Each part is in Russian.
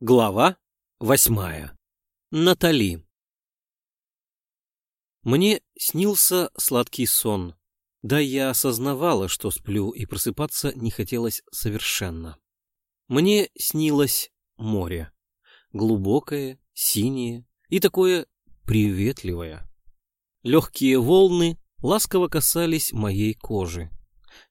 Глава восьмая. Натали. Мне снился сладкий сон. Да я осознавала, что сплю, и просыпаться не хотелось совершенно. Мне снилось море. Глубокое, синее и такое приветливое. Легкие волны ласково касались моей кожи.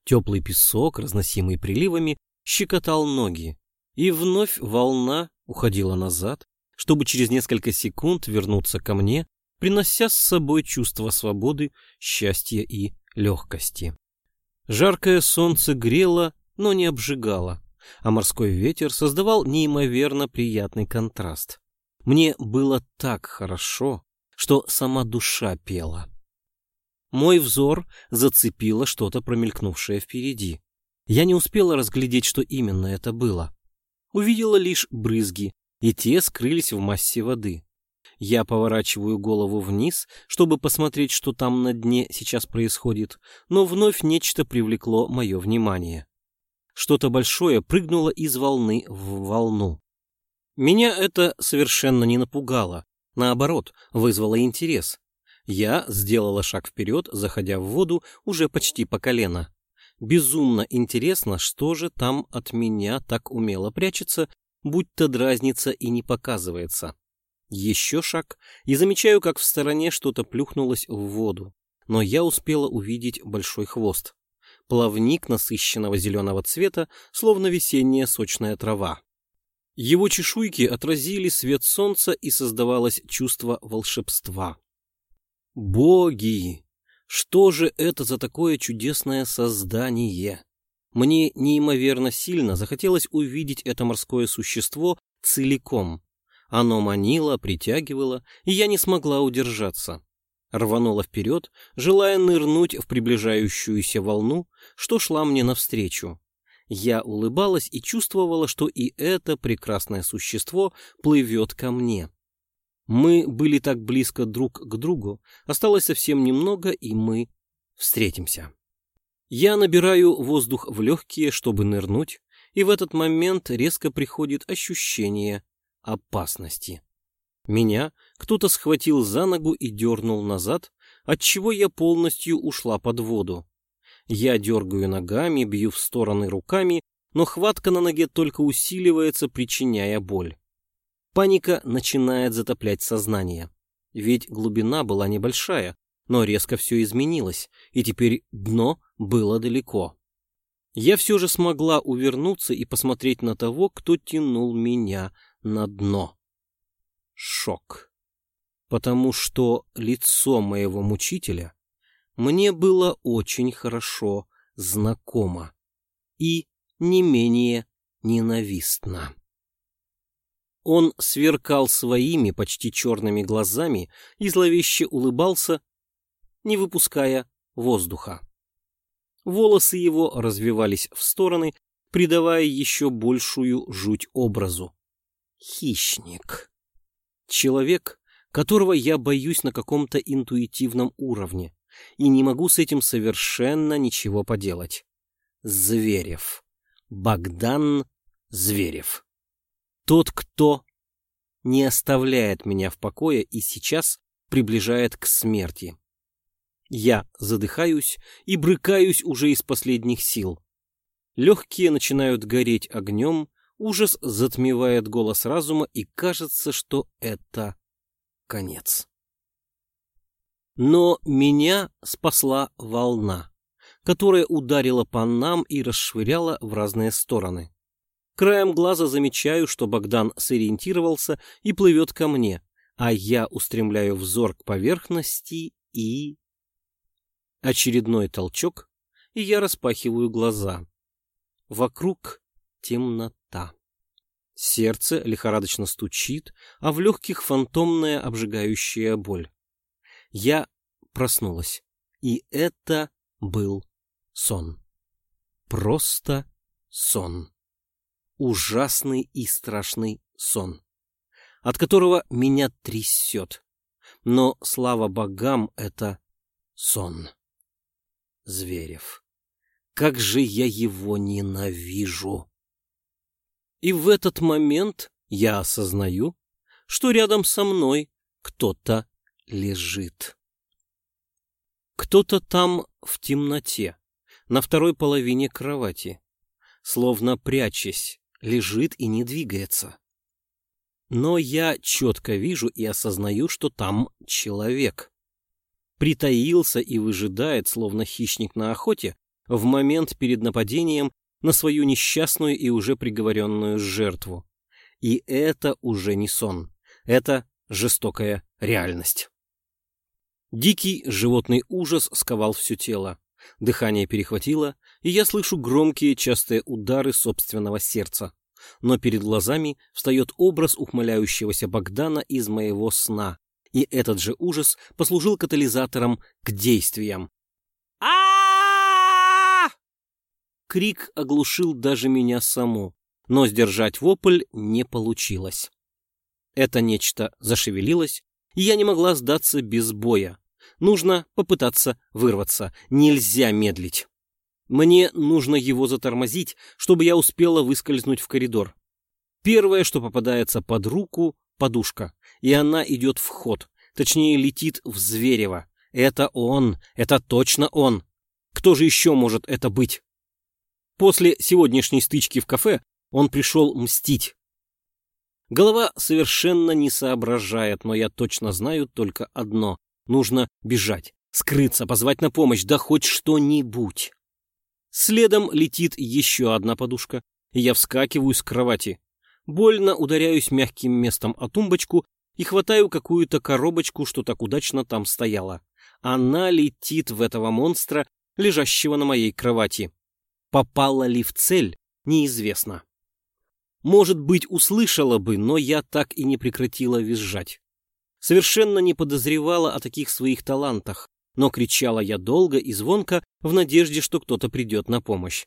Теплый песок, разносимый приливами, щекотал ноги. И вновь волна уходила назад, чтобы через несколько секунд вернуться ко мне, принося с собой чувство свободы, счастья и легкости. Жаркое солнце грело, но не обжигало, а морской ветер создавал неимоверно приятный контраст. Мне было так хорошо, что сама душа пела. Мой взор зацепило что-то промелькнувшее впереди. Я не успела разглядеть, что именно это было увидела лишь брызги, и те скрылись в массе воды. Я поворачиваю голову вниз, чтобы посмотреть, что там на дне сейчас происходит, но вновь нечто привлекло мое внимание. Что-то большое прыгнуло из волны в волну. Меня это совершенно не напугало, наоборот, вызвало интерес. Я сделала шаг вперед, заходя в воду уже почти по колено. Безумно интересно, что же там от меня так умело прячется, будь то дразнится и не показывается. Еще шаг, и замечаю, как в стороне что-то плюхнулось в воду, но я успела увидеть большой хвост. Плавник насыщенного зеленого цвета, словно весенняя сочная трава. Его чешуйки отразили свет солнца, и создавалось чувство волшебства. Боги! Что же это за такое чудесное создание? Мне неимоверно сильно захотелось увидеть это морское существо целиком. Оно манило, притягивало, и я не смогла удержаться. Рванула вперед, желая нырнуть в приближающуюся волну, что шла мне навстречу. Я улыбалась и чувствовала, что и это прекрасное существо плывет ко мне. Мы были так близко друг к другу, осталось совсем немного, и мы встретимся. Я набираю воздух в легкие, чтобы нырнуть, и в этот момент резко приходит ощущение опасности. Меня кто-то схватил за ногу и дернул назад, отчего я полностью ушла под воду. Я дергаю ногами, бью в стороны руками, но хватка на ноге только усиливается, причиняя боль. Паника начинает затоплять сознание. Ведь глубина была небольшая, но резко все изменилось, и теперь дно было далеко. Я все же смогла увернуться и посмотреть на того, кто тянул меня на дно. Шок. Потому что лицо моего мучителя мне было очень хорошо знакомо и не менее ненавистно. Он сверкал своими почти черными глазами и зловеще улыбался, не выпуская воздуха. Волосы его развивались в стороны, придавая еще большую жуть образу. Хищник. Человек, которого я боюсь на каком-то интуитивном уровне, и не могу с этим совершенно ничего поделать. Зверев. Богдан Зверев. Тот, кто не оставляет меня в покое и сейчас приближает к смерти. Я задыхаюсь и брыкаюсь уже из последних сил. Легкие начинают гореть огнем, ужас затмевает голос разума, и кажется, что это конец. Но меня спасла волна, которая ударила по нам и расшвыряла в разные стороны. Краем глаза замечаю, что Богдан сориентировался и плывет ко мне, а я устремляю взор к поверхности и... Очередной толчок, и я распахиваю глаза. Вокруг темнота. Сердце лихорадочно стучит, а в легких фантомная обжигающая боль. Я проснулась, и это был сон. Просто сон ужасный и страшный сон, от которого меня трясет. Но, слава богам, это сон. Зверев. Как же я его ненавижу! И в этот момент я осознаю, что рядом со мной кто-то лежит. Кто-то там в темноте, на второй половине кровати, словно прячась, лежит и не двигается. Но я четко вижу и осознаю, что там человек. Притаился и выжидает, словно хищник на охоте, в момент перед нападением на свою несчастную и уже приговоренную жертву. И это уже не сон. Это жестокая реальность. Дикий животный ужас сковал все тело. Дыхание перехватило, и я слышу громкие частые удары собственного сердца. Но перед глазами встает образ ухмыляющегося Богдана из моего сна, и этот же ужас послужил катализатором к действиям. а Крик оглушил даже меня саму, но сдержать вопль не получилось. Это нечто зашевелилось, и я не могла сдаться без боя. Нужно попытаться вырваться, нельзя медлить. Мне нужно его затормозить, чтобы я успела выскользнуть в коридор. Первое, что попадается под руку — подушка, и она идет в ход, точнее летит в Зверева. Это он, это точно он. Кто же еще может это быть? После сегодняшней стычки в кафе он пришел мстить. Голова совершенно не соображает, но я точно знаю только одно. Нужно бежать, скрыться, позвать на помощь, да хоть что-нибудь. Следом летит еще одна подушка, я вскакиваю с кровати. Больно ударяюсь мягким местом о тумбочку и хватаю какую-то коробочку, что так удачно там стояла. Она летит в этого монстра, лежащего на моей кровати. Попала ли в цель, неизвестно. Может быть, услышала бы, но я так и не прекратила визжать. Совершенно не подозревала о таких своих талантах, но кричала я долго и звонко в надежде, что кто-то придет на помощь.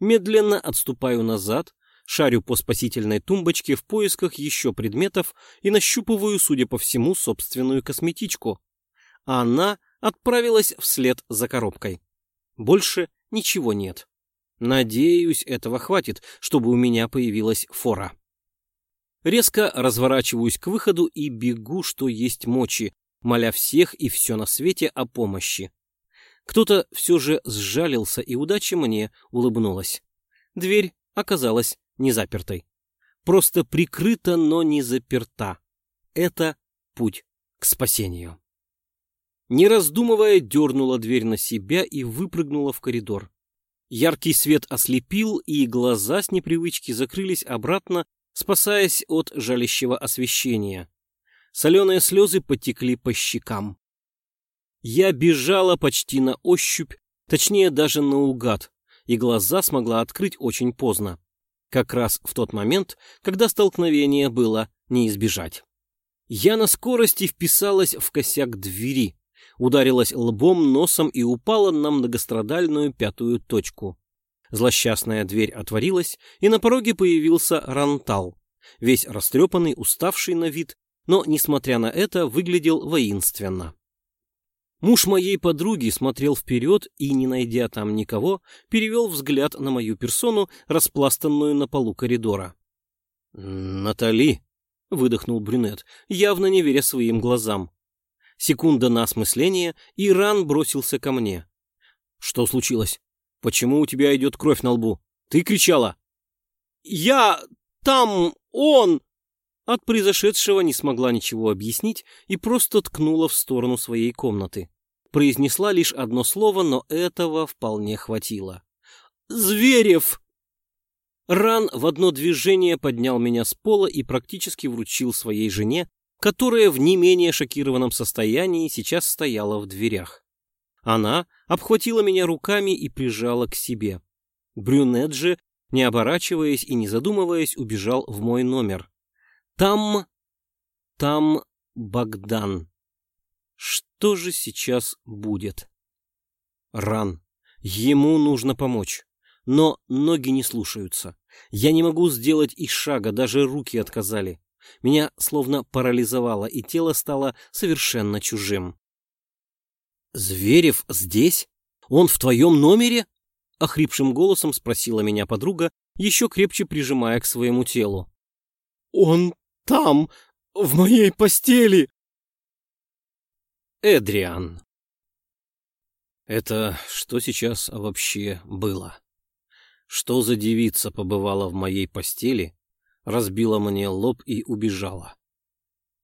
Медленно отступаю назад, шарю по спасительной тумбочке в поисках еще предметов и нащупываю, судя по всему, собственную косметичку. А она отправилась вслед за коробкой. Больше ничего нет. Надеюсь, этого хватит, чтобы у меня появилась фора. Резко разворачиваюсь к выходу и бегу, что есть мочи, моля всех и все на свете о помощи. Кто-то все же сжалился, и удача мне улыбнулась. Дверь оказалась не запертой. Просто прикрыта, но не заперта. Это путь к спасению. Не раздумывая, дернула дверь на себя и выпрыгнула в коридор. Яркий свет ослепил, и глаза с непривычки закрылись обратно, спасаясь от жалящего освещения. Соленые слезы потекли по щекам. Я бежала почти на ощупь, точнее даже наугад, и глаза смогла открыть очень поздно. Как раз в тот момент, когда столкновение было не избежать. Я на скорости вписалась в косяк двери, ударилась лбом, носом и упала на многострадальную пятую точку. Злосчастная дверь отворилась, и на пороге появился Рантал, весь растрепанный, уставший на вид, но, несмотря на это, выглядел воинственно. Муж моей подруги смотрел вперед и, не найдя там никого, перевел взгляд на мою персону, распластанную на полу коридора. «Натали!» — выдохнул брюнет, явно не веря своим глазам. Секунда на осмысление, и Ран бросился ко мне. «Что случилось? Почему у тебя идет кровь на лбу? Ты кричала!» «Я... там... он...» От произошедшего не смогла ничего объяснить и просто ткнула в сторону своей комнаты. Произнесла лишь одно слово, но этого вполне хватило. «Зверев!» Ран в одно движение поднял меня с пола и практически вручил своей жене, которая в не менее шокированном состоянии сейчас стояла в дверях. Она обхватила меня руками и прижала к себе. Брюнет же, не оборачиваясь и не задумываясь, убежал в мой номер. Там... там Богдан. Что же сейчас будет? Ран. Ему нужно помочь. Но ноги не слушаются. Я не могу сделать и шага, даже руки отказали. Меня словно парализовало, и тело стало совершенно чужим. «Зверев здесь? Он в твоем номере?» — охрипшим голосом спросила меня подруга, еще крепче прижимая к своему телу. Он там, в моей постели. Эдриан. Это что сейчас вообще было? Что за девица побывала в моей постели, разбила мне лоб и убежала?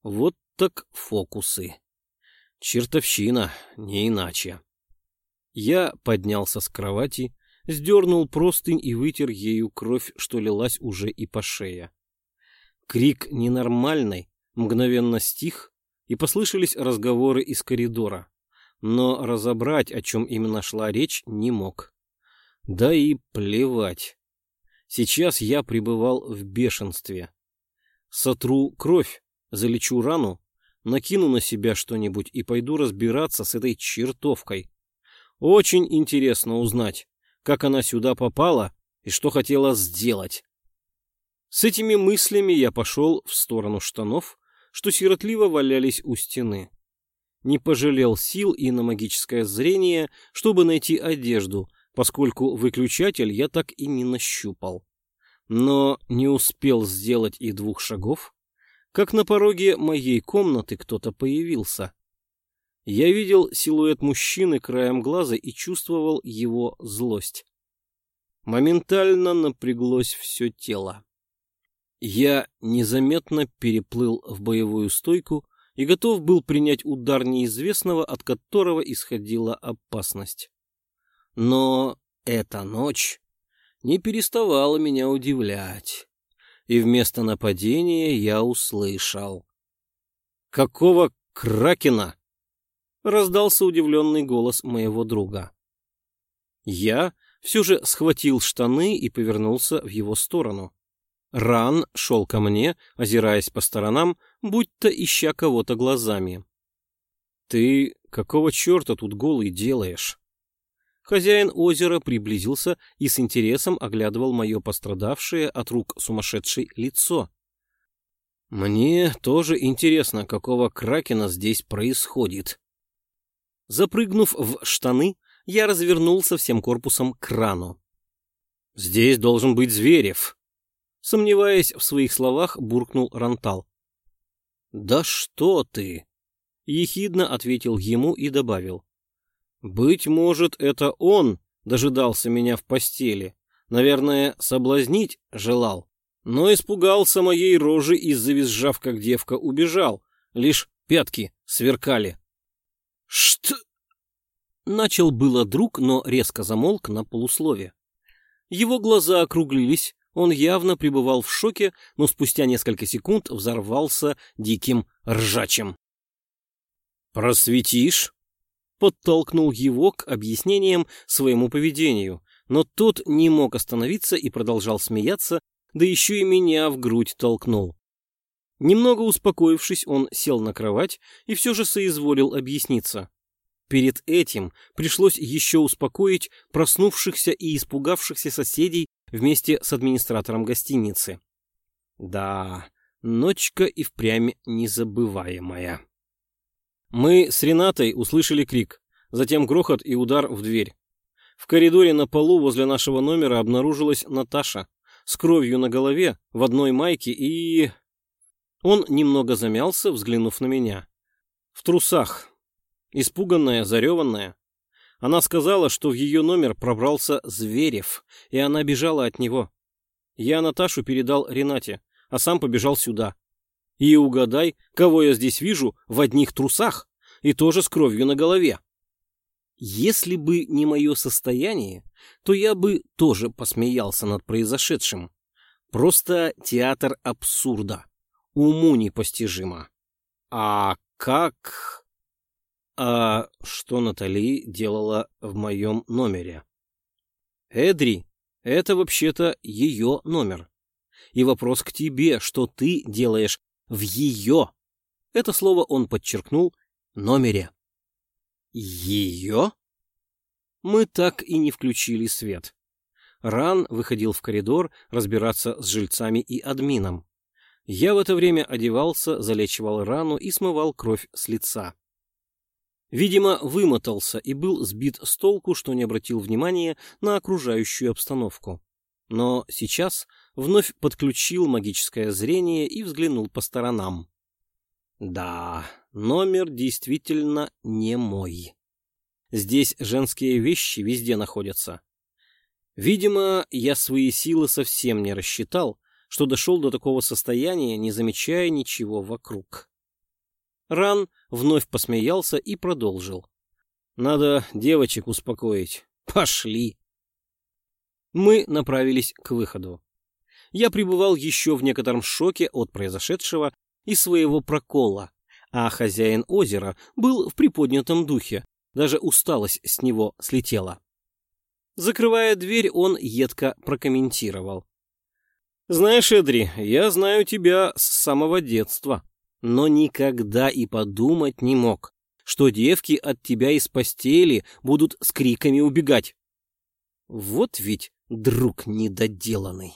Вот так фокусы. Чертовщина, не иначе. Я поднялся с кровати, сдернул простынь и вытер ею кровь, что лилась уже и по шее. Крик ненормальный мгновенно стих, и послышались разговоры из коридора, но разобрать, о чем именно шла речь, не мог. Да и плевать. Сейчас я пребывал в бешенстве. Сотру кровь, залечу рану, накину на себя что-нибудь и пойду разбираться с этой чертовкой. Очень интересно узнать, как она сюда попала и что хотела сделать. С этими мыслями я пошел в сторону штанов, что сиротливо валялись у стены. Не пожалел сил и на магическое зрение, чтобы найти одежду, поскольку выключатель я так и не нащупал. Но не успел сделать и двух шагов, как на пороге моей комнаты кто-то появился. Я видел силуэт мужчины краем глаза и чувствовал его злость. Моментально напряглось все тело. Я незаметно переплыл в боевую стойку и готов был принять удар неизвестного, от которого исходила опасность. Но эта ночь не переставала меня удивлять, и вместо нападения я услышал. «Какого кракена?» — раздался удивленный голос моего друга. Я все же схватил штаны и повернулся в его сторону. Ран шел ко мне, озираясь по сторонам, будто ища кого-то глазами. «Ты какого черта тут голый делаешь?» Хозяин озера приблизился и с интересом оглядывал мое пострадавшее от рук сумасшедшей лицо. «Мне тоже интересно, какого кракена здесь происходит». Запрыгнув в штаны, я развернулся всем корпусом к крану. «Здесь должен быть Зверев», Сомневаясь в своих словах, буркнул Рантал. «Да что ты!» — ехидно ответил ему и добавил. «Быть может, это он дожидался меня в постели. Наверное, соблазнить желал. Но испугался моей рожи и, завизжав как девка, убежал. Лишь пятки сверкали». «Что?» Начал было друг, но резко замолк на полуслове. Его глаза округлились, он явно пребывал в шоке, но спустя несколько секунд взорвался диким ржачем. «Просветишь?» Подтолкнул его к объяснениям своему поведению, но тот не мог остановиться и продолжал смеяться, да еще и меня в грудь толкнул. Немного успокоившись, он сел на кровать и все же соизволил объясниться. Перед этим пришлось еще успокоить проснувшихся и испугавшихся соседей вместе с администратором гостиницы. Да, ночка и впрямь незабываемая. Мы с Ренатой услышали крик, затем грохот и удар в дверь. В коридоре на полу возле нашего номера обнаружилась Наташа с кровью на голове, в одной майке и... Он немного замялся, взглянув на меня. В трусах. Испуганная, зареванная. Она сказала, что в ее номер пробрался Зверев, и она бежала от него. Я Наташу передал Ренате, а сам побежал сюда. И угадай, кого я здесь вижу в одних трусах и тоже с кровью на голове. Если бы не мое состояние, то я бы тоже посмеялся над произошедшим. Просто театр абсурда. Уму непостижимо. А как... А что Натали делала в моем номере? Эдри, это вообще-то ее номер. И вопрос к тебе, что ты делаешь в ее, это слово он подчеркнул, номере. Ее? Мы так и не включили свет. Ран выходил в коридор разбираться с жильцами и админом. Я в это время одевался, залечивал рану и смывал кровь с лица. Видимо, вымотался и был сбит с толку, что не обратил внимания на окружающую обстановку. но сейчас вновь подключил магическое зрение и взглянул по сторонам. Да, номер действительно не мой. Здесь женские вещи везде находятся. Видимо, я свои силы совсем не рассчитал, что дошел до такого состояния, не замечая ничего вокруг. Ран вновь посмеялся и продолжил. Надо девочек успокоить. Пошли. Мы направились к выходу. Я пребывал еще в некотором шоке от произошедшего и своего прокола, а хозяин озера был в приподнятом духе, даже усталость с него слетела. Закрывая дверь, он едко прокомментировал. «Знаешь, Эдри, я знаю тебя с самого детства, но никогда и подумать не мог, что девки от тебя из постели будут с криками убегать. Вот ведь друг недоделанный.